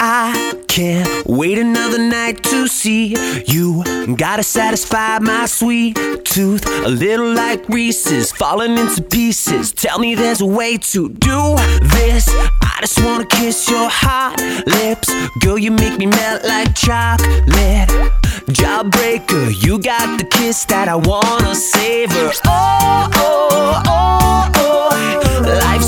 I can't wait another night to see you. Gotta satisfy my sweet tooth. A little like Reese's, falling into pieces. Tell me there's a way to do this. I just wanna kiss your hot lips. Girl, you make me melt like chocolate. Jawbreaker, you got the kiss that I wanna savor. Oh, oh, oh, oh. oh. Lifesaver,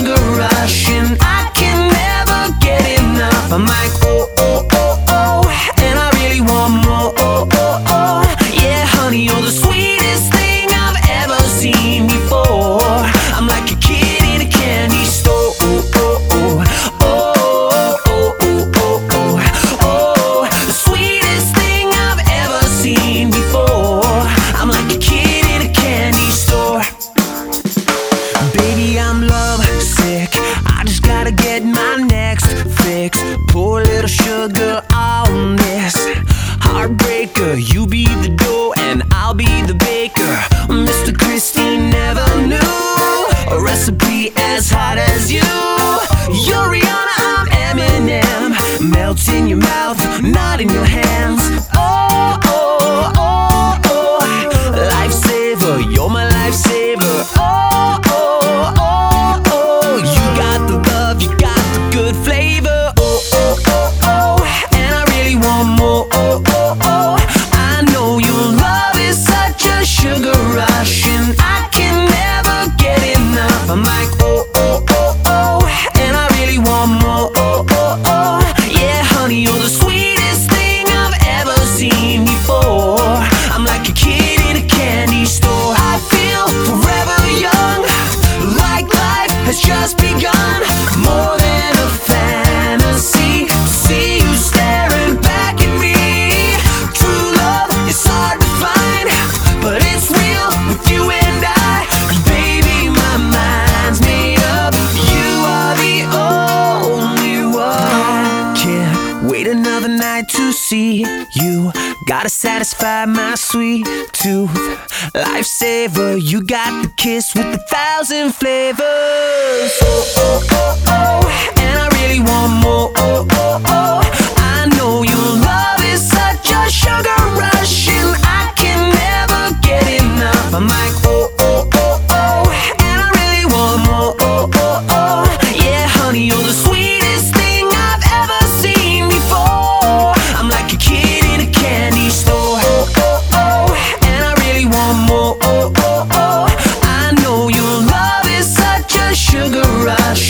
sugar rush, and I can never get enough. I'm like, I just gotta get my next fix. Pour a little sugar on this. Heartbreaker, you be the dough and I'll be the baker. Mr. Christie never knew a recipe as hot as you. You're Rihanna, I'm Eminem. Melts in your mouth, not in your I can never get enough. I'm like, oh, oh, oh, oh. And I really want more. Oh, oh, oh. Yeah, honey, you're the sweetest thing I've ever seen before. I'm like a kid in a candy store. I feel forever young, like life has just begun. More than a another night to see you. Gotta satisfy my sweet tooth. Lifesaver, you got the kiss with a thousand flavors. Oh, oh, oh, oh. And I really want more. Oh, oh, oh. I know your love is such a sugar rush, and I can never get enough. I'm like, oh, sugar rush,